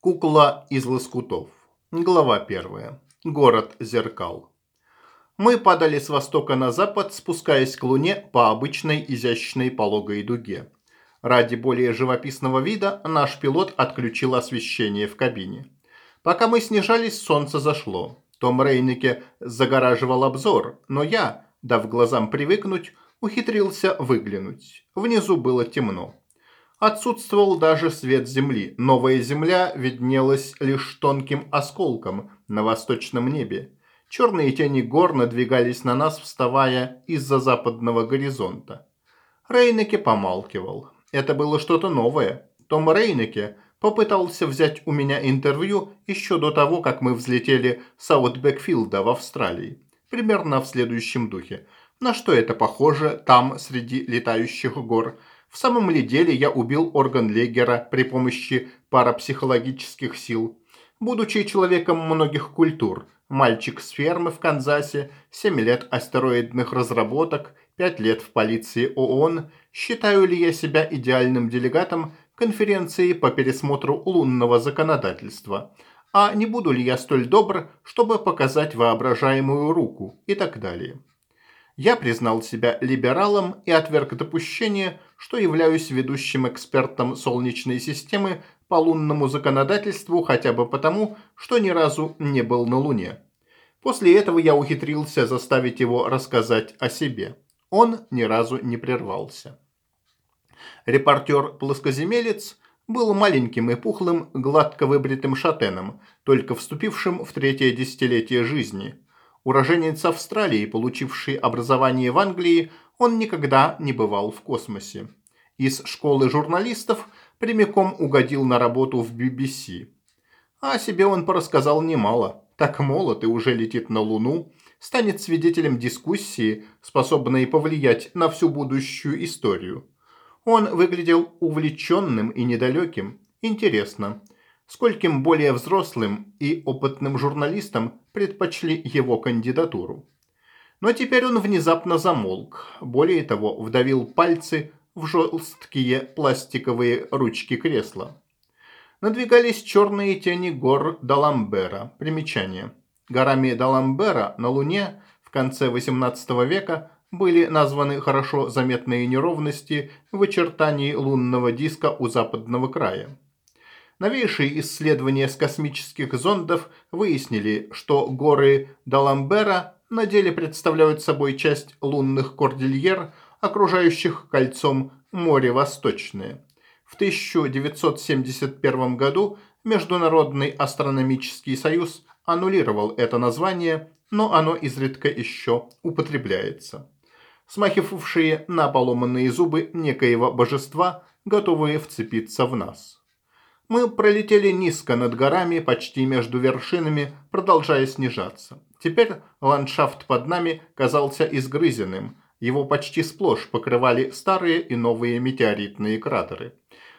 Кукла из лоскутов. Глава первая. Город зеркал. Мы падали с востока на запад, спускаясь к луне по обычной изящной пологой дуге. Ради более живописного вида наш пилот отключил освещение в кабине. Пока мы снижались, солнце зашло. Том Рейнике загораживал обзор, но я, дав глазам привыкнуть, ухитрился выглянуть. Внизу было темно. Отсутствовал даже свет земли. Новая земля виднелась лишь тонким осколком на восточном небе. Черные тени гор надвигались на нас, вставая из-за западного горизонта. Рейнеке помалкивал. Это было что-то новое. Том Рейнеке попытался взять у меня интервью еще до того, как мы взлетели с Аутбекфилда в Австралии. Примерно в следующем духе. На что это похоже там, среди летающих гор – в самом ли деле я убил орган Легера при помощи парапсихологических сил? Будучи человеком многих культур, мальчик с фермы в Канзасе, 7 лет астероидных разработок, 5 лет в полиции ООН, считаю ли я себя идеальным делегатом конференции по пересмотру лунного законодательства? А не буду ли я столь добр, чтобы показать воображаемую руку и так далее? Я признал себя либералом и отверг допущение, что являюсь ведущим экспертом Солнечной системы по лунному законодательству хотя бы потому, что ни разу не был на Луне. После этого я ухитрился заставить его рассказать о себе. Он ни разу не прервался. Репортер-плоскоземелец был маленьким и пухлым, гладко выбритым шатеном, только вступившим в третье десятилетие жизни – Уроженец Австралии, получивший образование в Англии, он никогда не бывал в космосе. Из школы журналистов прямиком угодил на работу в BBC. А о себе он порассказал немало. Так молод и уже летит на Луну, станет свидетелем дискуссии, способной повлиять на всю будущую историю. Он выглядел увлеченным и недалеким. Интересно, скольким более взрослым и опытным журналистам предпочли его кандидатуру. Но теперь он внезапно замолк, более того, вдавил пальцы в жесткие пластиковые ручки кресла. Надвигались черные тени гор Даламбера. Примечание. Горами Даламбера на Луне в конце XVIII века были названы хорошо заметные неровности в очертании лунного диска у западного края. Новейшие исследования с космических зондов выяснили, что горы Даламбера на деле представляют собой часть лунных кордильер, окружающих кольцом море Восточное. В 1971 году Международный астрономический союз аннулировал это название, но оно изредка еще употребляется. Смахивавшие на поломанные зубы некоего божества, готовые вцепиться в нас. Мы пролетели низко над горами, почти между вершинами, продолжая снижаться. Теперь ландшафт под нами казался изгрызенным. Его почти сплошь покрывали старые и новые метеоритные кратеры.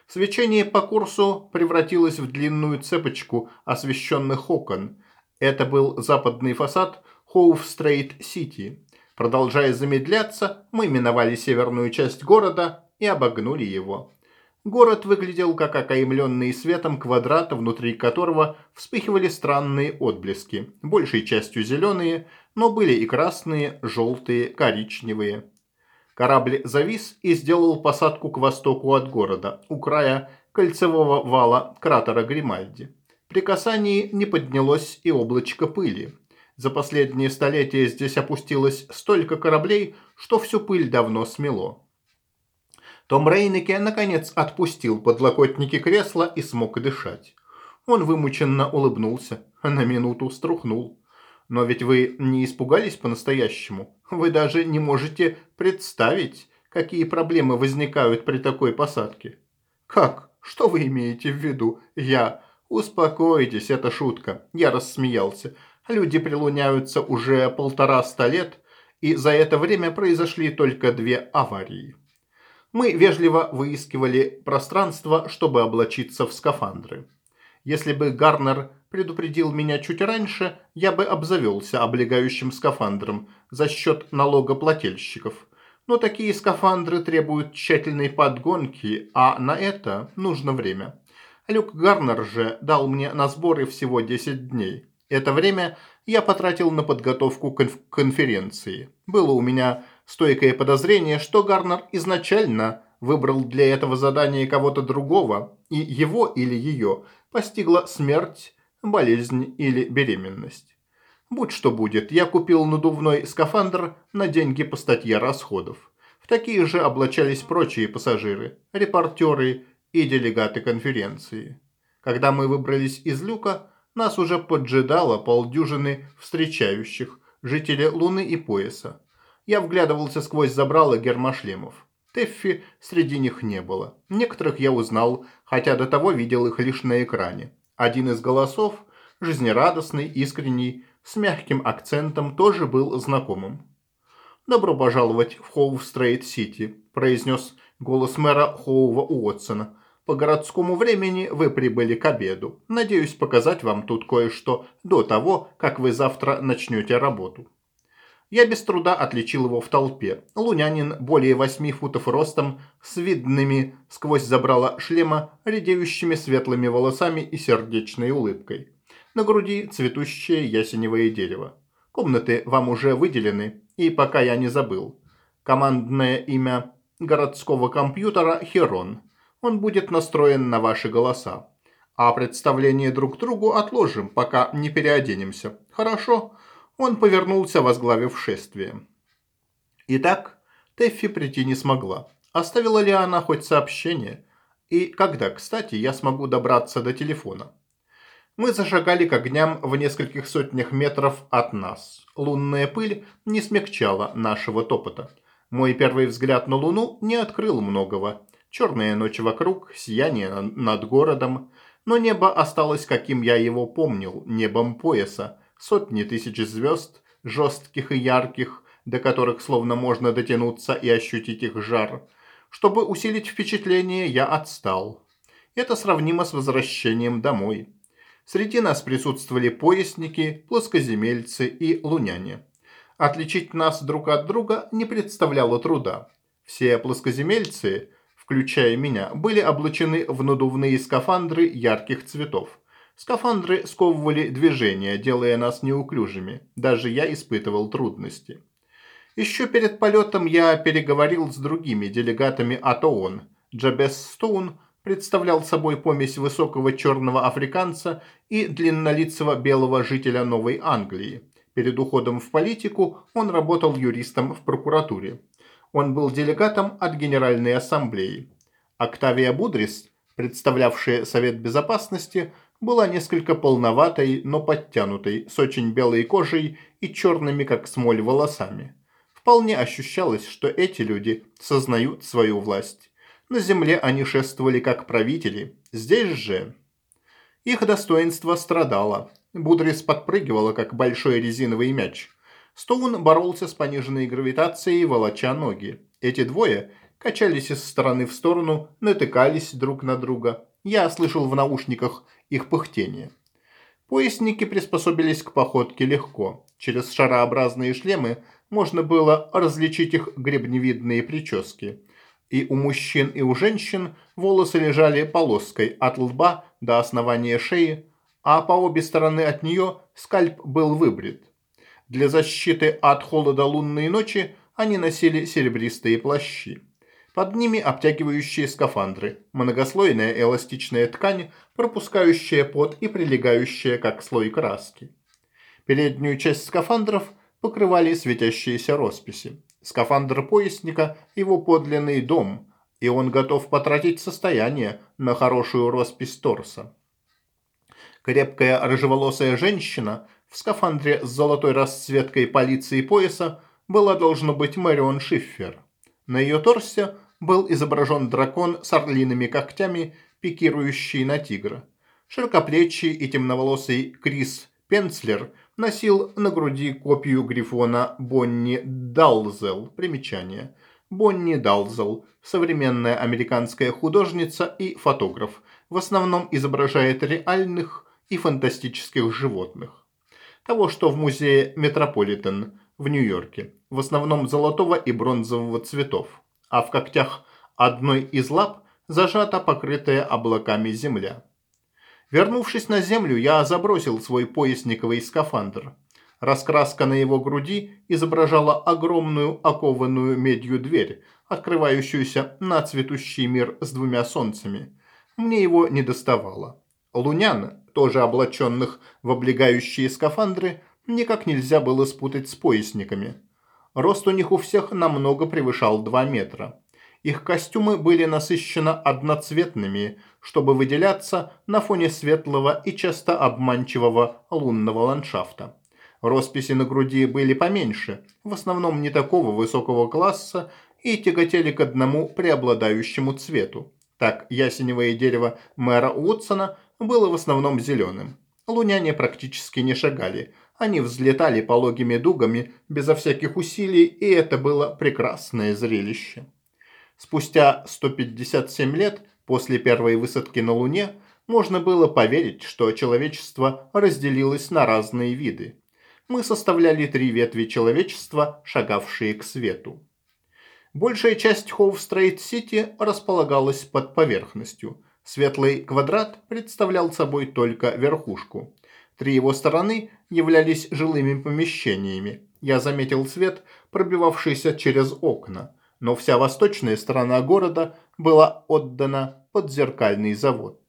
Свечение по курсу превратилось в длинную цепочку освещенных окон. Это был западный фасад Хоув-Стрейт-Сити. Продолжая замедляться, мы миновали северную часть города и обогнули его. Город выглядел как окаймленный светом квадрат, внутри которого вспыхивали странные отблески, большей частью зеленые, но были и красные, желтые, коричневые. Корабль завис и сделал посадку к востоку от города, у края кольцевого вала кратера Гримальди. При касании не поднялось и облачко пыли. За последние столетия здесь опустилось столько кораблей, что всю пыль давно смело. Том Рейнеке наконец отпустил подлокотники кресла и смог дышать. Он вымученно улыбнулся, на минуту струхнул. Но ведь вы не испугались по-настоящему. Вы даже не можете представить, какие проблемы возникают при такой посадке. Как? Что вы имеете в виду? Я... Успокойтесь, это шутка. Я рассмеялся. Люди прилуняются уже полтора-ста лет, и за это время произошли только две аварии. Мы вежливо выискивали пространство, чтобы облачиться в скафандры. Если бы Гарнер предупредил меня чуть раньше, я бы обзавелся облегающим скафандром за счет налогоплательщиков. Но такие скафандры требуют тщательной подгонки, а на это нужно время. Люк Гарнер же дал мне на сборы всего 10 дней. Это время я потратил на подготовку к конференции. Было у меня стойкое подозрение, что Гарнер изначально выбрал для этого задания кого-то другого, и его или ее постигла смерть, болезнь или беременность. Будь что будет, я купил надувной скафандр на деньги по статье расходов. В такие же облачались прочие пассажиры, репортеры и делегаты конференции. Когда мы выбрались из люка, нас уже поджидало полдюжины встречающих, жители Луны и пояса. Я вглядывался сквозь забрало гермошлемов. Тэффи среди них не было. Некоторых я узнал, хотя до того видел их лишь на экране. Один из голосов, жизнерадостный, искренний, с мягким акцентом, тоже был знакомым. «Добро пожаловать в Хоув-Стрейт-Сити», – произнес голос мэра Хоува Уотсона. «По городскому времени вы прибыли к обеду. Надеюсь показать вам тут кое-что до того, как вы завтра начнете работу». Я без труда отличил его в толпе. Лунянин более восьми футов ростом, с видными сквозь забрала шлема, редеющими светлыми волосами и сердечной улыбкой. На груди цветущее ясеневое дерево. Комнаты вам уже выделены, и пока я не забыл. Командное имя городского компьютера Херон. Он будет настроен на ваши голоса. А представление друг другу отложим, пока не переоденемся. Хорошо? Он повернулся, возглавив шествие. Итак, Тэффи прийти не смогла. Оставила ли она хоть сообщение? И когда, кстати, я смогу добраться до телефона? Мы зашагали к огням в нескольких сотнях метров от нас. Лунная пыль не смягчала нашего топота. Мой первый взгляд на Луну не открыл многого. Черная ночь вокруг, сияние над городом. Но небо осталось, каким я его помнил, небом пояса, сотни тысяч звезд, жестких и ярких, до которых словно можно дотянуться и ощутить их жар. Чтобы усилить впечатление, я отстал. Это сравнимо с возвращением домой. Среди нас присутствовали поясники, плоскоземельцы и луняне. Отличить нас друг от друга не представляло труда. Все плоскоземельцы, включая меня, были облачены в надувные скафандры ярких цветов. Скафандры сковывали движения, делая нас неуклюжими. Даже я испытывал трудности. Еще перед полетом я переговорил с другими делегатами от ООН. Джабес Стоун представлял собой помесь высокого черного африканца и длиннолицего белого жителя Новой Англии. Перед уходом в политику он работал юристом в прокуратуре. Он был делегатом от Генеральной Ассамблеи. Октавия Будрис, представлявшая Совет Безопасности, была несколько полноватой, но подтянутой, с очень белой кожей и черными, как смоль, волосами. Вполне ощущалось, что эти люди сознают свою власть. На земле они шествовали как правители, здесь же... Их достоинство страдало. Будрис подпрыгивала, как большой резиновый мяч. Стоун боролся с пониженной гравитацией, волоча ноги. Эти двое качались из стороны в сторону, натыкались друг на друга. Я слышал в наушниках их пыхтение. Поясники приспособились к походке легко. Через шарообразные шлемы можно было различить их гребневидные прически. И у мужчин, и у женщин волосы лежали полоской от лба до основания шеи, а по обе стороны от нее скальп был выбрит. Для защиты от холода лунной ночи они носили серебристые плащи. Под ними обтягивающие скафандры, многослойная эластичная ткань, пропускающая пот и прилегающая как слой краски. Переднюю часть скафандров покрывали светящиеся росписи. Скафандр поясника – его подлинный дом, и он готов потратить состояние на хорошую роспись торса. Крепкая рыжеволосая женщина в скафандре с золотой расцветкой полиции пояса была должно быть Мэрион Шиффер. На ее торсе был изображен дракон с орлиными когтями, пикирующий на тигра. Широкоплечий и темноволосый Крис Пенцлер носил на груди копию грифона Бонни Далзел. Примечание. Бонни Далзел – современная американская художница и фотограф. В основном изображает реальных и фантастических животных. Того, что в музее Метрополитен в Нью-Йорке. В основном золотого и бронзового цветов а в когтях одной из лап зажата покрытая облаками земля. Вернувшись на землю, я забросил свой поясниковый скафандр. Раскраска на его груди изображала огромную окованную медью дверь, открывающуюся на цветущий мир с двумя солнцами. Мне его не доставало. Лунян, тоже облаченных в облегающие скафандры, никак нельзя было спутать с поясниками. Рост у них у всех намного превышал 2 метра. Их костюмы были насыщенно одноцветными, чтобы выделяться на фоне светлого и часто обманчивого лунного ландшафта. Росписи на груди были поменьше, в основном не такого высокого класса и тяготели к одному преобладающему цвету. Так, ясеневое дерево мэра Уотсона было в основном зеленым. Луняне практически не шагали, они взлетали пологими дугами безо всяких усилий, и это было прекрасное зрелище. Спустя 157 лет после первой высадки на Луне можно было поверить, что человечество разделилось на разные виды мы составляли три ветви человечества, шагавшие к свету. Большая часть Хоув-Стрейт-Сити располагалась под поверхностью. Светлый квадрат представлял собой только верхушку. Три его стороны являлись жилыми помещениями. Я заметил свет, пробивавшийся через окна, но вся восточная сторона города была отдана под зеркальный завод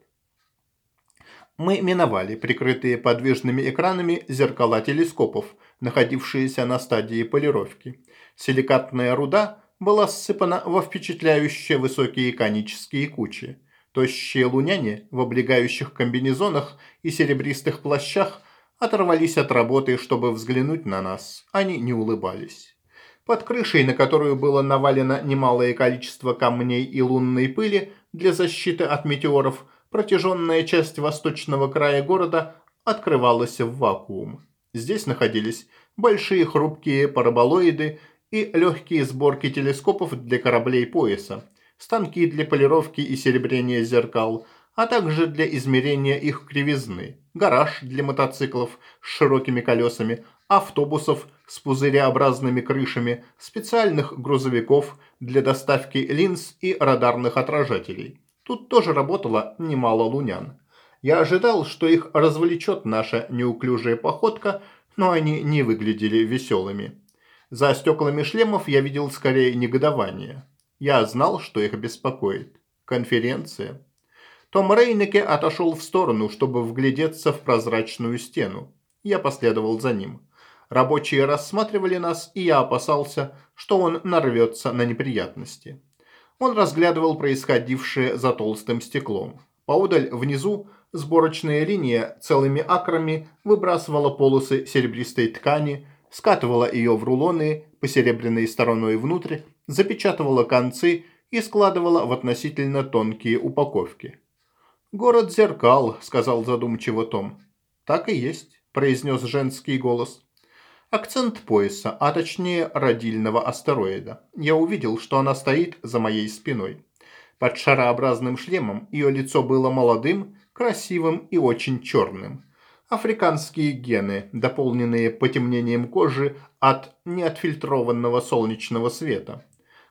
мы миновали прикрытые подвижными экранами зеркала телескопов, находившиеся на стадии полировки. Силикатная руда была ссыпана во впечатляющие высокие конические кучи. Тощие луняне в облегающих комбинезонах и серебристых плащах оторвались от работы, чтобы взглянуть на нас. Они не улыбались. Под крышей, на которую было навалено немалое количество камней и лунной пыли для защиты от метеоров – протяженная часть восточного края города открывалась в вакуум. Здесь находились большие хрупкие параболоиды и легкие сборки телескопов для кораблей пояса, станки для полировки и серебрения зеркал, а также для измерения их кривизны, гараж для мотоциклов с широкими колесами, автобусов с пузыреобразными крышами, специальных грузовиков для доставки линз и радарных отражателей. Тут тоже работало немало лунян. Я ожидал, что их развлечет наша неуклюжая походка, но они не выглядели веселыми. За стеклами шлемов я видел скорее негодование. Я знал, что их беспокоит. Конференция. Том Рейнеке отошел в сторону, чтобы вглядеться в прозрачную стену. Я последовал за ним. Рабочие рассматривали нас, и я опасался, что он нарвется на неприятности. Он разглядывал происходившее за толстым стеклом. Поодаль внизу сборочная линия целыми акрами выбрасывала полосы серебристой ткани, скатывала ее в рулоны посеребряной стороной внутрь, запечатывала концы и складывала в относительно тонкие упаковки. «Город зеркал», — сказал задумчиво Том. «Так и есть», — произнес женский голос акцент пояса, а точнее родильного астероида. Я увидел, что она стоит за моей спиной. Под шарообразным шлемом ее лицо было молодым, красивым и очень черным. Африканские гены, дополненные потемнением кожи от неотфильтрованного солнечного света.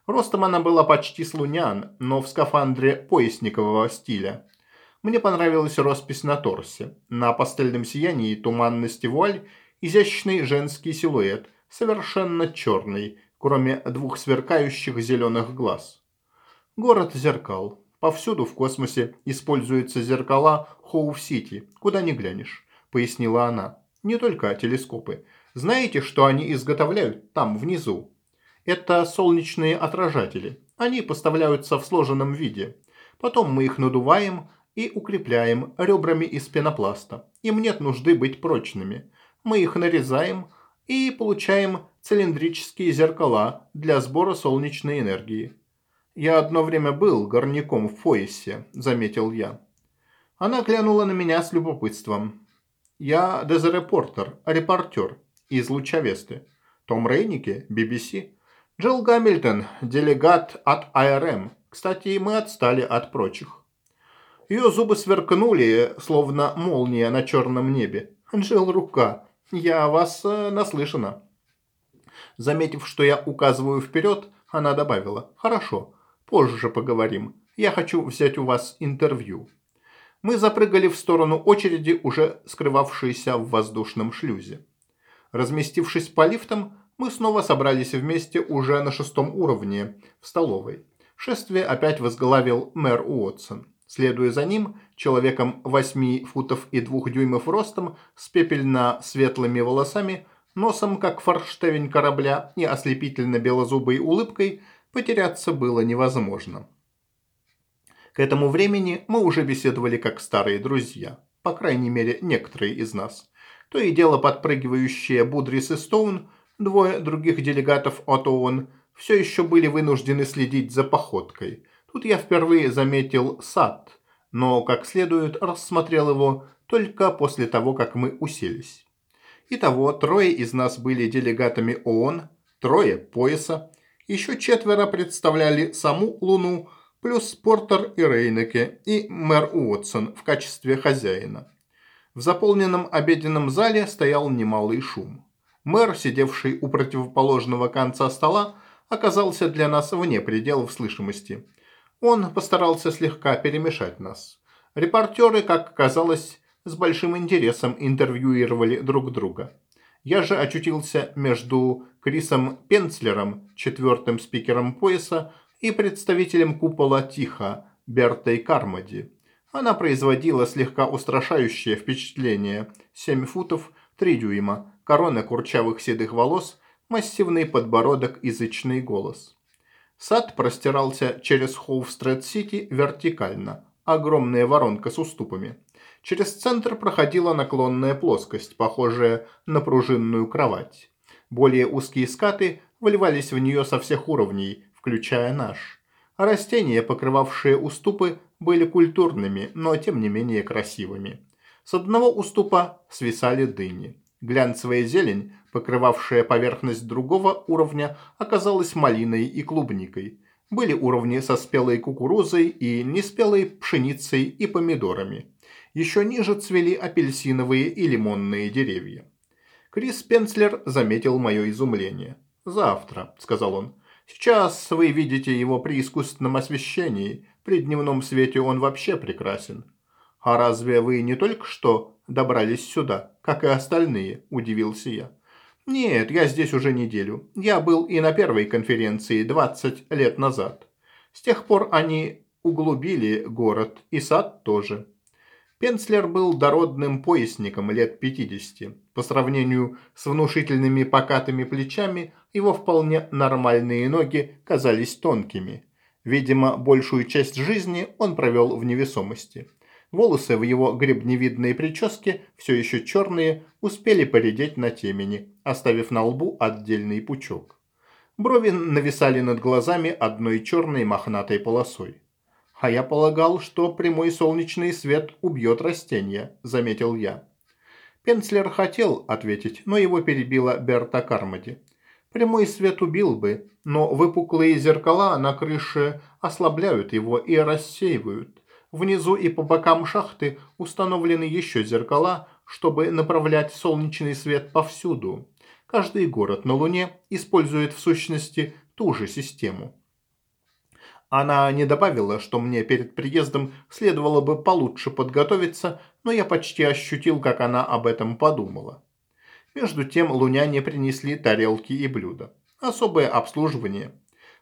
Ростом она была почти слунян, но в скафандре поясникового стиля. Мне понравилась роспись на торсе. На пастельном сиянии туманности вуаль изящный женский силуэт, совершенно черный, кроме двух сверкающих зеленых глаз. Город зеркал. Повсюду в космосе используются зеркала Хоув-Сити, куда ни глянешь, пояснила она. Не только телескопы. Знаете, что они изготовляют там, внизу? Это солнечные отражатели. Они поставляются в сложенном виде. Потом мы их надуваем и укрепляем ребрами из пенопласта. Им нет нужды быть прочными мы их нарезаем и получаем цилиндрические зеркала для сбора солнечной энергии. «Я одно время был горняком в Фойсе», – заметил я. Она глянула на меня с любопытством. «Я дезерепортер, репортер из Лучавесты. Том Рейнике, BBC. Джилл Гамильтон, делегат от АРМ. Кстати, мы отстали от прочих». Ее зубы сверкнули, словно молния на черном небе. Джилл рука. «Я вас э, наслышана». Заметив, что я указываю вперед, она добавила «Хорошо, позже поговорим. Я хочу взять у вас интервью». Мы запрыгали в сторону очереди, уже скрывавшейся в воздушном шлюзе. Разместившись по лифтам, мы снова собрались вместе уже на шестом уровне, в столовой. Шествие опять возглавил мэр Уотсон. Следуя за ним, человеком 8 футов и 2 дюймов ростом, с пепельно-светлыми волосами, носом как форштевень корабля и ослепительно-белозубой улыбкой, потеряться было невозможно. К этому времени мы уже беседовали как старые друзья, по крайней мере некоторые из нас. То и дело подпрыгивающие Будрис и Стоун, двое других делегатов от ООН, все еще были вынуждены следить за походкой. Тут я впервые заметил сад, но как следует рассмотрел его только после того, как мы уселись. Итого, трое из нас были делегатами ООН, трое пояса, еще четверо представляли саму Луну, плюс Портер и Рейнеке и мэр Уотсон в качестве хозяина. В заполненном обеденном зале стоял немалый шум. Мэр, сидевший у противоположного конца стола, оказался для нас вне пределов слышимости. Он постарался слегка перемешать нас. Репортеры, как казалось, с большим интересом интервьюировали друг друга. Я же очутился между Крисом Пенцлером, четвертым спикером пояса, и представителем купола Тихо, Бертой Кармоди. Она производила слегка устрашающее впечатление. 7 футов, 3 дюйма, корона курчавых седых волос, массивный подбородок, язычный голос. Сад простирался через Хоув-Стрейт-Сити вертикально. Огромная воронка с уступами. Через центр проходила наклонная плоскость, похожая на пружинную кровать. Более узкие скаты вливались в нее со всех уровней, включая наш. Растения, покрывавшие уступы, были культурными, но тем не менее красивыми. С одного уступа свисали дыни. Глянцевая зелень, покрывавшая поверхность другого уровня, оказалась малиной и клубникой. Были уровни со спелой кукурузой и неспелой пшеницей и помидорами. Еще ниже цвели апельсиновые и лимонные деревья. Крис Пенцлер заметил мое изумление. «Завтра», – сказал он. Сейчас вы видите его при искусственном освещении, при дневном свете он вообще прекрасен. А разве вы не только что добрались сюда, как и остальные, удивился я. Нет, я здесь уже неделю. Я был и на первой конференции 20 лет назад. С тех пор они углубили город, и сад тоже. Пенцлер был дородным поясником лет 50. По сравнению с внушительными покатыми плечами, его вполне нормальные ноги казались тонкими. Видимо, большую часть жизни он провел в невесомости. Волосы в его гребневидной прическе, все еще черные, успели поредеть на темени, оставив на лбу отдельный пучок. Брови нависали над глазами одной черной мохнатой полосой. «А я полагал, что прямой солнечный свет убьет растения», – заметил я. Пенцлер хотел ответить, но его перебила Берта Кармоди. Прямой свет убил бы, но выпуклые зеркала на крыше ослабляют его и рассеивают. Внизу и по бокам шахты установлены еще зеркала, чтобы направлять солнечный свет повсюду. Каждый город на Луне использует в сущности ту же систему. Она не добавила, что мне перед приездом следовало бы получше подготовиться, но я почти ощутил, как она об этом подумала. Между тем луняне принесли тарелки и блюда. Особое обслуживание.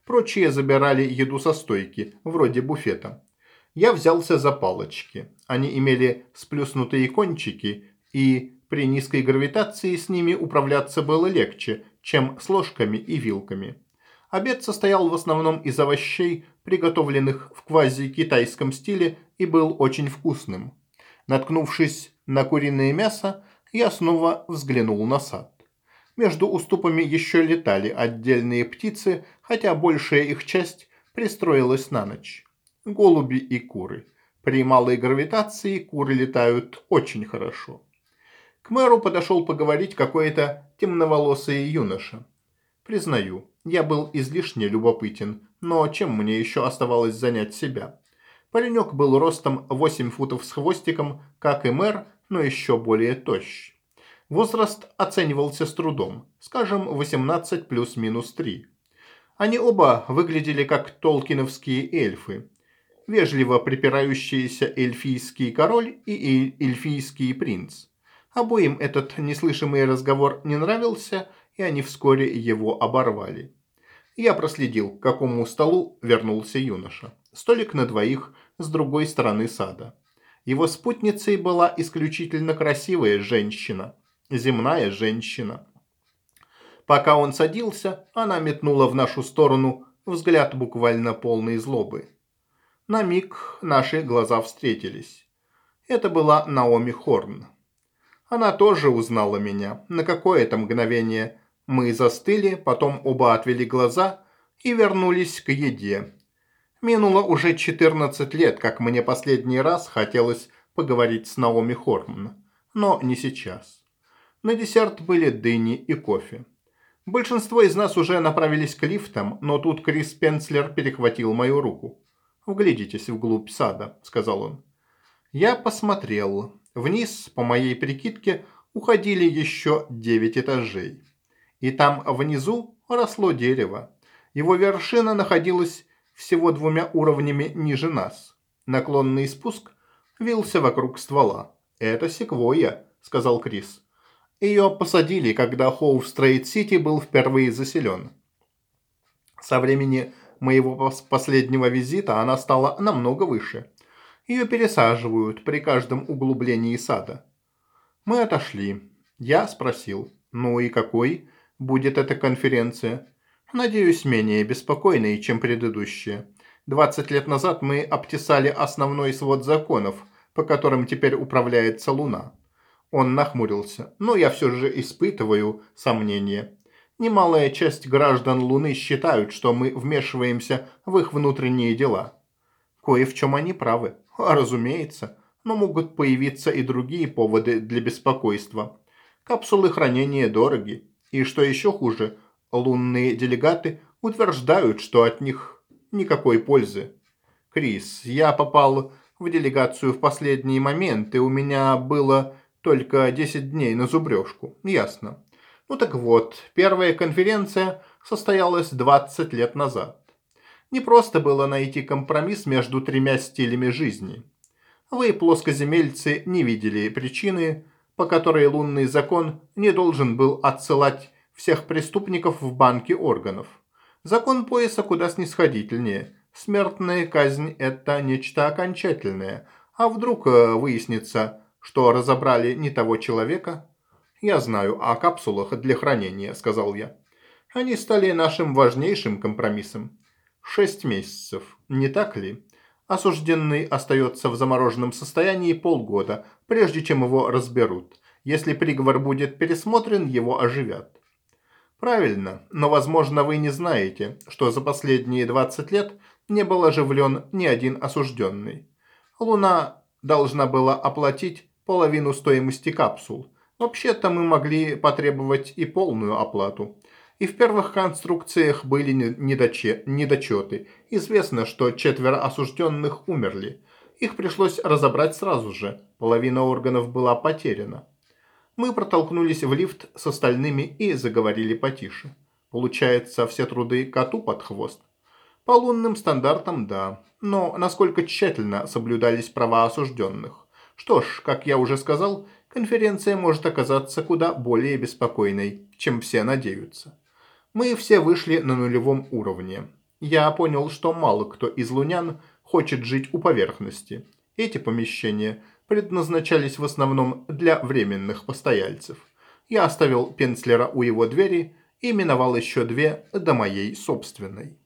Прочие забирали еду со стойки, вроде буфета. Я взялся за палочки. Они имели сплюснутые кончики, и при низкой гравитации с ними управляться было легче, чем с ложками и вилками. Обед состоял в основном из овощей, приготовленных в квази-китайском стиле, и был очень вкусным. Наткнувшись на куриное мясо, я снова взглянул на сад. Между уступами еще летали отдельные птицы, хотя большая их часть пристроилась на ночь. Голуби и куры. При малой гравитации куры летают очень хорошо. К мэру подошел поговорить какой-то темноволосый юноша. Признаю, я был излишне любопытен, но чем мне еще оставалось занять себя? Паренек был ростом 8 футов с хвостиком, как и мэр, но еще более тощ. Возраст оценивался с трудом, скажем, 18 плюс-минус 3. Они оба выглядели как толкиновские эльфы. Вежливо припирающиеся эльфийский король и эльфийский принц. Обоим этот неслышимый разговор не нравился, и они вскоре его оборвали. Я проследил, к какому столу вернулся юноша. Столик на двоих с другой стороны сада. Его спутницей была исключительно красивая женщина, земная женщина. Пока он садился, она метнула в нашу сторону взгляд буквально полной злобы. На миг наши глаза встретились. Это была Наоми Хорн. Она тоже узнала меня. На какое-то мгновение мы застыли, потом оба отвели глаза и вернулись к еде. Минуло уже 14 лет, как мне последний раз хотелось поговорить с Наоми Хорн, но не сейчас. На десерт были дыни и кофе. Большинство из нас уже направились к лифтам, но тут Крис Пенслер перехватил мою руку. «Вглядитесь вглубь сада», – сказал он. Я посмотрел. Вниз, по моей прикидке, уходили еще девять этажей. И там внизу росло дерево. Его вершина находилась всего двумя уровнями ниже нас. Наклонный спуск вился вокруг ствола. «Это секвойя», – сказал Крис. Ее посадили, когда Хоув-Стрейт-Сити был впервые заселен. Со времени моего последнего визита она стала намного выше. Ее пересаживают при каждом углублении сада. Мы отошли. Я спросил, ну и какой будет эта конференция? Надеюсь, менее беспокойной, чем предыдущая. 20 лет назад мы обтесали основной свод законов, по которым теперь управляется Луна. Он нахмурился. Но я все же испытываю сомнения. Немалая часть граждан Луны считают, что мы вмешиваемся в их внутренние дела. Кое в чем они правы. А, разумеется. Но могут появиться и другие поводы для беспокойства. Капсулы хранения дороги. И что еще хуже, лунные делегаты утверждают, что от них никакой пользы. Крис, я попал в делегацию в последний момент, и у меня было только 10 дней на зубрежку. Ясно. Ну так вот, первая конференция состоялась 20 лет назад. Не просто было найти компромисс между тремя стилями жизни. Вы, плоскоземельцы, не видели причины, по которой лунный закон не должен был отсылать всех преступников в банки органов. Закон пояса куда снисходительнее. Смертная казнь – это нечто окончательное. А вдруг э, выяснится, что разобрали не того человека, «Я знаю о капсулах для хранения», – сказал я. «Они стали нашим важнейшим компромиссом. Шесть месяцев, не так ли? Осужденный остается в замороженном состоянии полгода, прежде чем его разберут. Если приговор будет пересмотрен, его оживят». Правильно, но, возможно, вы не знаете, что за последние 20 лет не был оживлен ни один осужденный. Луна должна была оплатить половину стоимости капсул, Вообще-то мы могли потребовать и полную оплату. И в первых конструкциях были недоче, недочеты. Известно, что четверо осужденных умерли. Их пришлось разобрать сразу же. Половина органов была потеряна. Мы протолкнулись в лифт с остальными и заговорили потише. Получается, все труды коту под хвост. По лунным стандартам – да. Но насколько тщательно соблюдались права осужденных? Что ж, как я уже сказал, конференция может оказаться куда более беспокойной, чем все надеются. Мы все вышли на нулевом уровне. Я понял, что мало кто из лунян хочет жить у поверхности. Эти помещения предназначались в основном для временных постояльцев. Я оставил Пенслера у его двери и миновал еще две до моей собственной.